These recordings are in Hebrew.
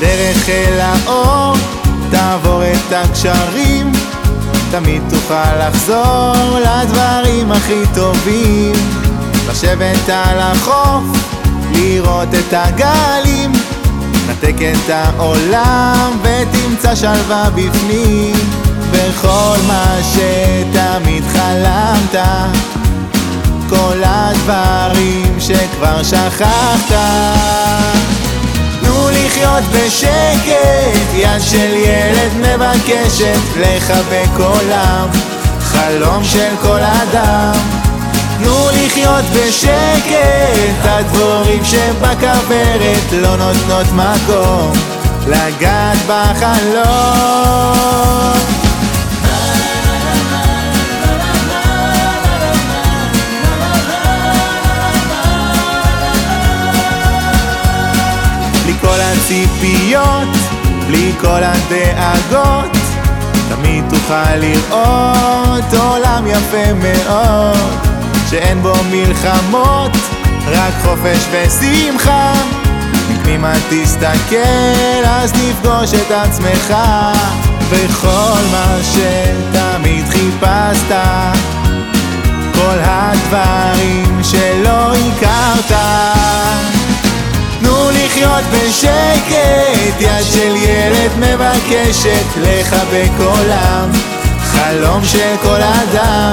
בדרך אל האור תעבור את הגשרים תמיד תוכל לחזור לדברים הכי טובים. לשבת על החוף, לראות את הגלים נתק את העולם ותמצא שלווה בפנים. בכל מה שתמיד חלמת כל הדברים שכבר שכחת לחיות בשקט, יד של ילד מבקשת לחבק עולם, חלום של כל אדם. תנו לחיות בשקט, הדבורים שבכוורת לא נותנות מקום לגעת בחלום. כל הציפיות, בלי כל הדאגות, תמיד תוכל לראות עולם יפה מאוד, שאין בו מלחמות, רק חופש ושמחה. את תסתכל, אז תפגוש את עצמך, וכל מה שתמיד חיפשת, כל הדברים לחיות בשקט, יד של ילד מבקשת לחבק עולם, חלום של כל אדם.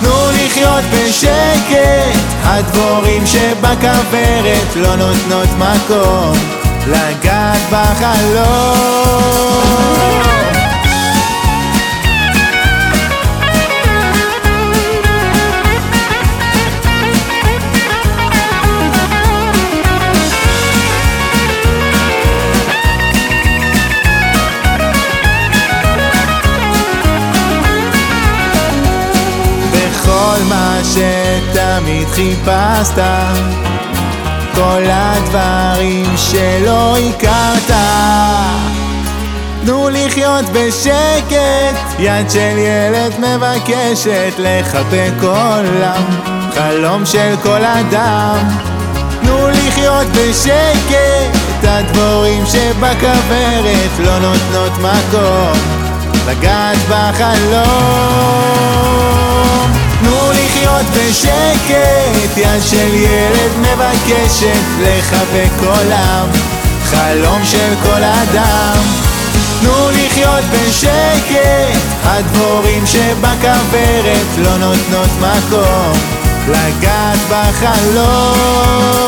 תנו לחיות בשקט, הדבורים שבכוורת לא נותנות מקום לגעת בחלום. שתמיד חיפשת, כל הדברים שלא הכרת. תנו לחיות בשקט, יד של ילד מבקשת לחבק עולם, חלום של כל אדם. תנו לחיות בשקט, הדבורים שבכוורת לא נותנות מקום לגעת בחלום. תנו לחיות בשקט, יד של ילד מבקשת לחבק עולם, חלום של כל אדם. תנו לחיות בשקט, הדבורים שבכוורת לא נותנות מקום לגעת בחלום.